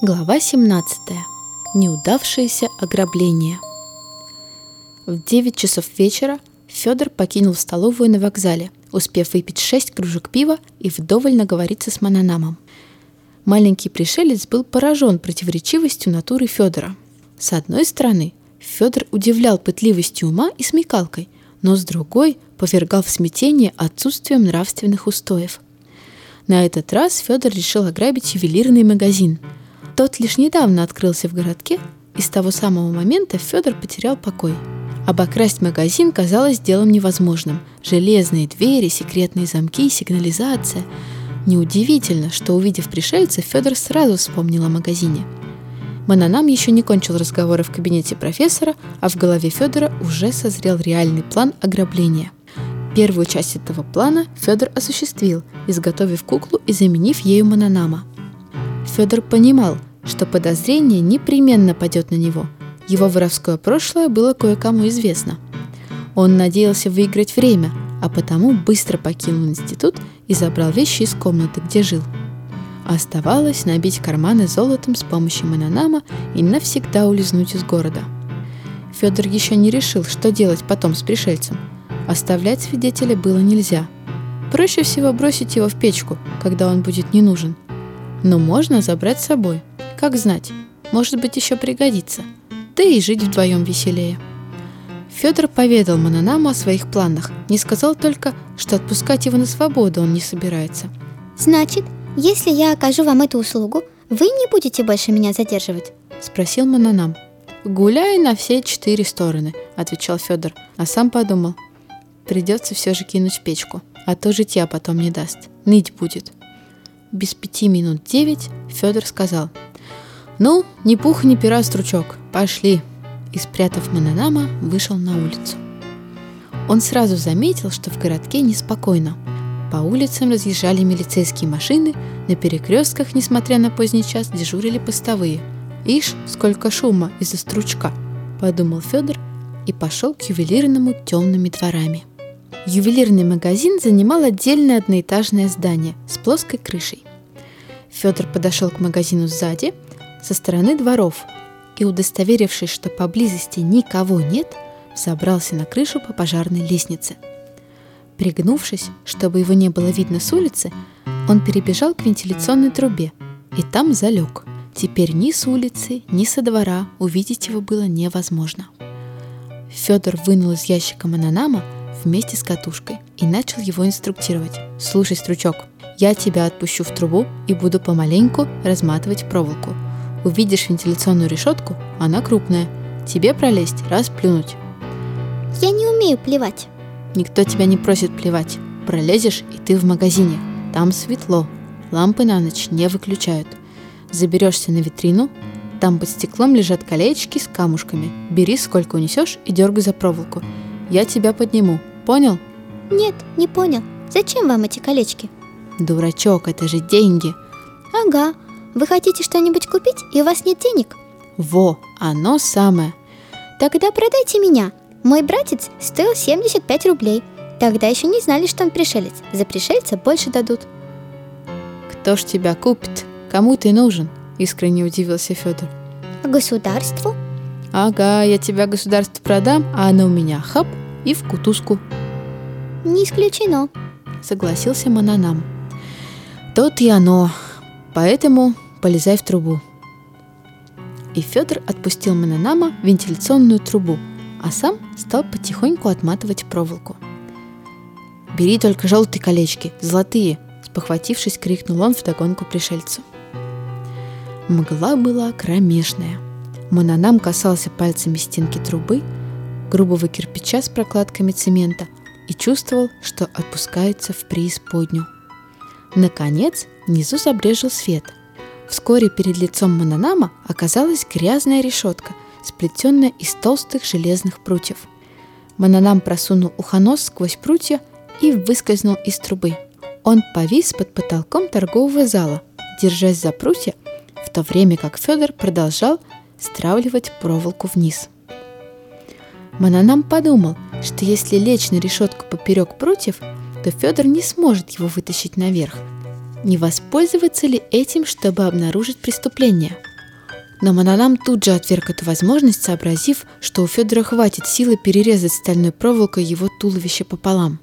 Глава 17. Неудавшееся ограбление. В 9 часов вечера Федор покинул столовую на вокзале, успев выпить 6 кружек пива и вдоволь наговориться с Мананамом. Маленький пришелец был поражен противоречивостью натуры Федора. С одной стороны, Федор удивлял пытливостью ума и смекалкой, но с другой повергал в смятение отсутствием нравственных устоев. На этот раз Федор решил ограбить ювелирный магазин – тот лишь недавно открылся в городке, и с того самого момента Федор потерял покой. Обокрасть магазин казалось делом невозможным. Железные двери, секретные замки, сигнализация. Неудивительно, что, увидев пришельца, Федор сразу вспомнил о магазине. Мананам еще не кончил разговора в кабинете профессора, а в голове Федора уже созрел реальный план ограбления. Первую часть этого плана Федор осуществил, изготовив куклу и заменив ею Мананама. Федор понимал, что подозрение непременно падет на него. Его воровское прошлое было кое-кому известно. Он надеялся выиграть время, а потому быстро покинул институт и забрал вещи из комнаты, где жил. Оставалось набить карманы золотом с помощью Мананама и навсегда улизнуть из города. Федор еще не решил, что делать потом с пришельцем. Оставлять свидетеля было нельзя. Проще всего бросить его в печку, когда он будет не нужен. Но можно забрать с собой – как знать, может быть, еще пригодится. Да и жить вдвоем веселее. Федор поведал Мананаму о своих планах, не сказал только, что отпускать его на свободу он не собирается. «Значит, если я окажу вам эту услугу, вы не будете больше меня задерживать?» – спросил Мананам. «Гуляй на все четыре стороны», – отвечал Федор, а сам подумал. «Придется все же кинуть печку, а то житья потом не даст, ныть будет». Без пяти минут девять Федор сказал – «Ну, ни пуха, ни пера, стручок, пошли!» И, спрятав Мананама, вышел на улицу. Он сразу заметил, что в городке неспокойно. По улицам разъезжали милицейские машины, на перекрестках, несмотря на поздний час, дежурили постовые. «Ишь, сколько шума из-за стручка!» – подумал Федор и пошел к ювелирному темными дворами. Ювелирный магазин занимал отдельное одноэтажное здание с плоской крышей. Федор подошел к магазину сзади – со стороны дворов и, удостоверившись, что поблизости никого нет, забрался на крышу по пожарной лестнице. Пригнувшись, чтобы его не было видно с улицы, он перебежал к вентиляционной трубе и там залег. Теперь ни с улицы, ни со двора увидеть его было невозможно. Федор вынул из ящика Мананама вместе с катушкой и начал его инструктировать. «Слушай, стручок, я тебя отпущу в трубу и буду помаленьку разматывать проволоку – Увидишь вентиляционную решетку, она крупная. Тебе пролезть, раз плюнуть. Я не умею плевать. Никто тебя не просит плевать. Пролезешь, и ты в магазине. Там светло. Лампы на ночь не выключают. Заберешься на витрину. Там под стеклом лежат колечки с камушками. Бери, сколько унесешь, и дергай за проволоку. Я тебя подниму. Понял? Нет, не понял. Зачем вам эти колечки? Дурачок, это же деньги. Ага, вы хотите что-нибудь купить, и у вас нет денег? Во, оно самое. Тогда продайте меня. Мой братец стоил 75 рублей. Тогда еще не знали, что он пришелец. За пришельца больше дадут. Кто ж тебя купит? Кому ты нужен? Искренне удивился Федор. Государству? Ага, я тебя государству продам, а оно у меня хап и в кутузку. Не исключено. Согласился Мананам. Тот и оно. Поэтому полезай в трубу. И Федор отпустил Мананама в вентиляционную трубу, а сам стал потихоньку отматывать проволоку. «Бери только желтые колечки, золотые!» Спохватившись, крикнул он вдогонку пришельцу. Мгла была кромешная. Мананам касался пальцами стенки трубы, грубого кирпича с прокладками цемента и чувствовал, что отпускается в преисподнюю. Наконец, внизу забрежил свет. Вскоре перед лицом Мананама оказалась грязная решетка, сплетенная из толстых железных прутьев. Мананам просунул ухонос сквозь прутья и выскользнул из трубы. Он повис под потолком торгового зала, держась за прутья, в то время как Федор продолжал стравливать проволоку вниз. Мананам подумал, что если лечь на решетку поперек прутьев, то Федор не сможет его вытащить наверх. не воспользоваться ли этим, чтобы обнаружить преступление. Но Мананам тут же отверг эту возможность, сообразив, что у Федора хватит силы перерезать стальной проволокой его туловище пополам.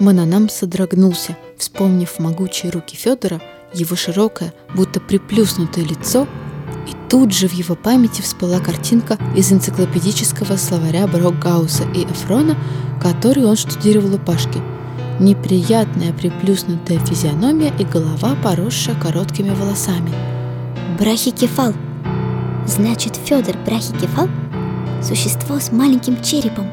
Мананам содрогнулся, вспомнив могучие руки Федора, его широкое, будто приплюснутое лицо, и тут же в его памяти всплыла картинка из энциклопедического словаря Брокгауса и Эфрона, который он штудировал у Пашки – неприятная приплюснутая физиономия и голова, поросшая короткими волосами. Брахикефал. Значит, Федор Брахикефал – существо с маленьким черепом.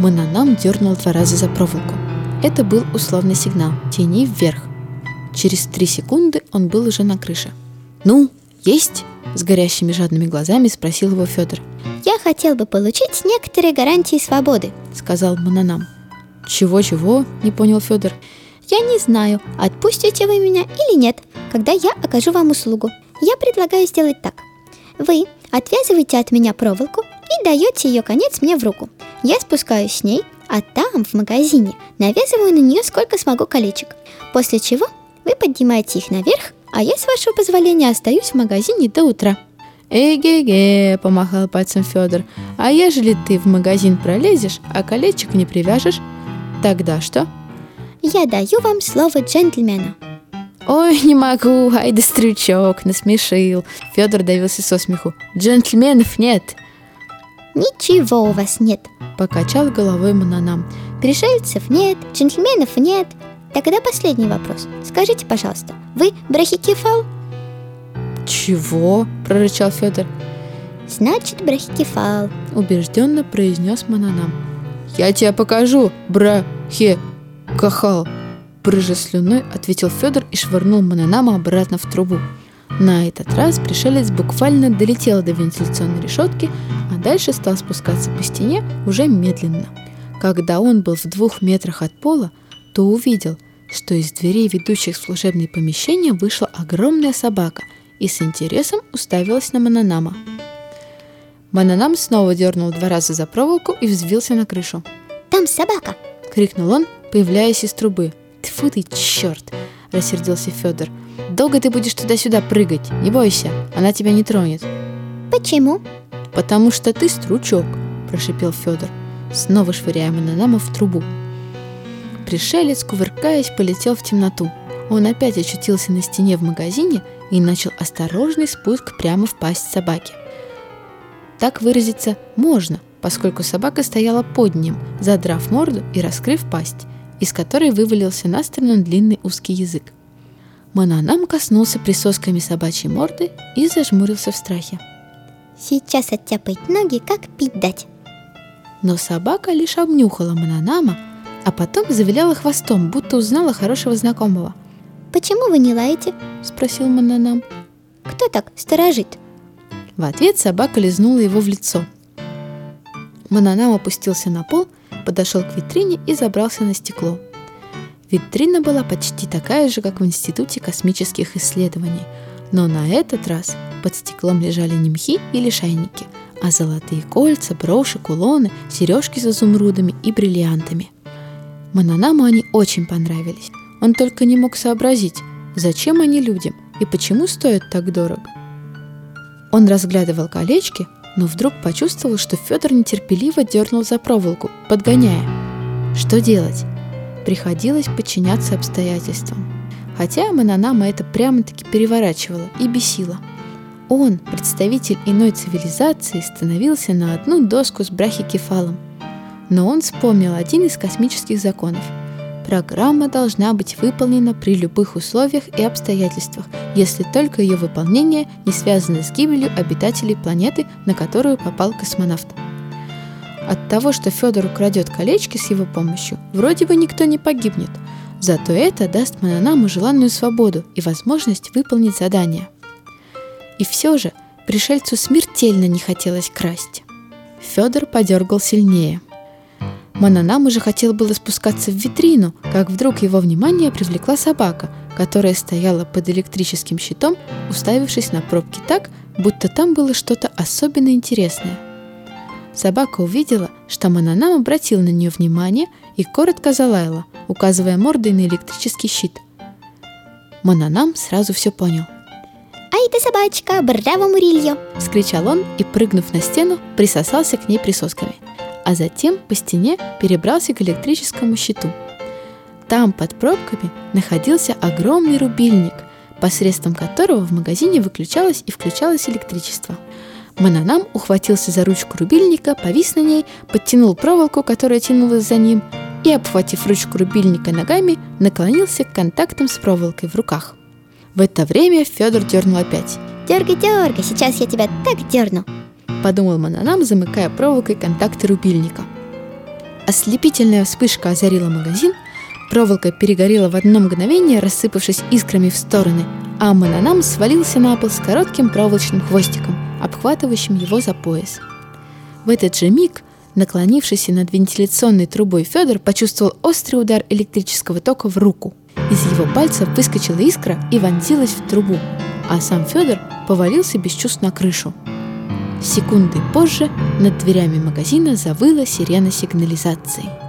Мананам дернул два раза за проволоку. Это был условный сигнал «тяни вверх». Через три секунды он был уже на крыше. «Ну, есть?» – с горящими жадными глазами спросил его Федор. «Я хотел бы получить некоторые гарантии свободы», – сказал Мананам. Чего-чего? Не понял Федор. Я не знаю, отпустите вы меня или нет, когда я окажу вам услугу. Я предлагаю сделать так. Вы отвязываете от меня проволоку и даете ее конец мне в руку. Я спускаюсь с ней, а там, в магазине, навязываю на нее сколько смогу колечек. После чего вы поднимаете их наверх, а я, с вашего позволения, остаюсь в магазине до утра. «Эге-ге!» – помахал пальцем Федор. «А ежели ты в магазин пролезешь, а колечек не привяжешь, Тогда что? Я даю вам слово джентльмена. Ой, не могу, ай да стрючок, насмешил. Федор давился со смеху. Джентльменов нет. Ничего у вас нет. Покачал головой Мононам. Пришельцев нет, джентльменов нет. Тогда последний вопрос. Скажите, пожалуйста, вы брахикефал? Чего? прорычал Федор. Значит, брахикефал, убежденно произнес Мононам. «Я тебе покажу, бра-хе, кахал!» Брыжа слюной, ответил Федор и швырнул Мананама обратно в трубу. На этот раз пришелец буквально долетел до вентиляционной решетки, а дальше стал спускаться по стене уже медленно. Когда он был в двух метрах от пола, то увидел, что из дверей, ведущих в служебные помещения, вышла огромная собака и с интересом уставилась на Мананама. Бананам снова дернул два раза за проволоку и взвился на крышу. «Там собака!» — крикнул он, появляясь из трубы. «Тьфу ты, черт!» — рассердился Федор. «Долго ты будешь туда-сюда прыгать? Не бойся, она тебя не тронет». «Почему?» «Потому что ты стручок», — прошипел Федор, снова швыряя Мананама в трубу. Пришелец, кувыркаясь, полетел в темноту. Он опять очутился на стене в магазине и начал осторожный спуск прямо в пасть собаки. Так выразиться можно, поскольку собака стояла под ним, задрав морду и раскрыв пасть, из которой вывалился на сторону длинный узкий язык. Мананам коснулся присосками собачьей морды и зажмурился в страхе. «Сейчас оттяпает ноги, как пить дать!» Но собака лишь обнюхала Мананама, а потом завиляла хвостом, будто узнала хорошего знакомого. «Почему вы не лаете?» – спросил Мананам. «Кто так сторожит?» В ответ собака лизнула его в лицо. Мананам опустился на пол, подошел к витрине и забрался на стекло. Витрина была почти такая же, как в Институте космических исследований, но на этот раз под стеклом лежали не мхи или шайники, а золотые кольца, броши, кулоны, сережки с изумрудами и бриллиантами. Мананаму они очень понравились. Он только не мог сообразить, зачем они людям и почему стоят так дорого. Он разглядывал колечки, но вдруг почувствовал, что Федор нетерпеливо дернул за проволоку, подгоняя. Что делать? Приходилось подчиняться обстоятельствам. Хотя Мананама это прямо-таки переворачивало и бесило. Он, представитель иной цивилизации, становился на одну доску с брахикефалом. Но он вспомнил один из космических законов – Программа должна быть выполнена при любых условиях и обстоятельствах, если только ее выполнение не связано с гибелью обитателей планеты, на которую попал космонавт. От того, что Федор украдет колечки с его помощью, вроде бы никто не погибнет. Зато это даст Мананаму желанную свободу и возможность выполнить задание. И все же пришельцу смертельно не хотелось красть. Федор подергал сильнее – Мананам уже хотел было спускаться в витрину, как вдруг его внимание привлекла собака, которая стояла под электрическим щитом, уставившись на пробки так, будто там было что-то особенно интересное. Собака увидела, что Мананам обратил на нее внимание и коротко залаяла, указывая мордой на электрический щит. Мананам сразу все понял. «Ай ты собачка, браво, Мурильо!» – вскричал он и, прыгнув на стену, присосался к ней присосками, а затем по стене перебрался к электрическому щиту. Там под пробками находился огромный рубильник, посредством которого в магазине выключалось и включалось электричество. Мананам ухватился за ручку рубильника, повис на ней, подтянул проволоку, которая тянулась за ним, и, обхватив ручку рубильника ногами, наклонился к контактам с проволокой в руках – в это время Федор дернул опять. Дергай, дергай, сейчас я тебя так дерну. Подумал Мананам, замыкая проволокой контакты рубильника. Ослепительная вспышка озарила магазин, проволока перегорела в одно мгновение, рассыпавшись искрами в стороны, а Мананам свалился на пол с коротким проволочным хвостиком, обхватывающим его за пояс. В этот же миг Наклонившийся над вентиляционной трубой Федор почувствовал острый удар электрического тока в руку. Из его пальца выскочила искра и вонзилась в трубу, а сам Федор повалился без чувств на крышу. Секунды позже над дверями магазина завыла сирена сигнализации –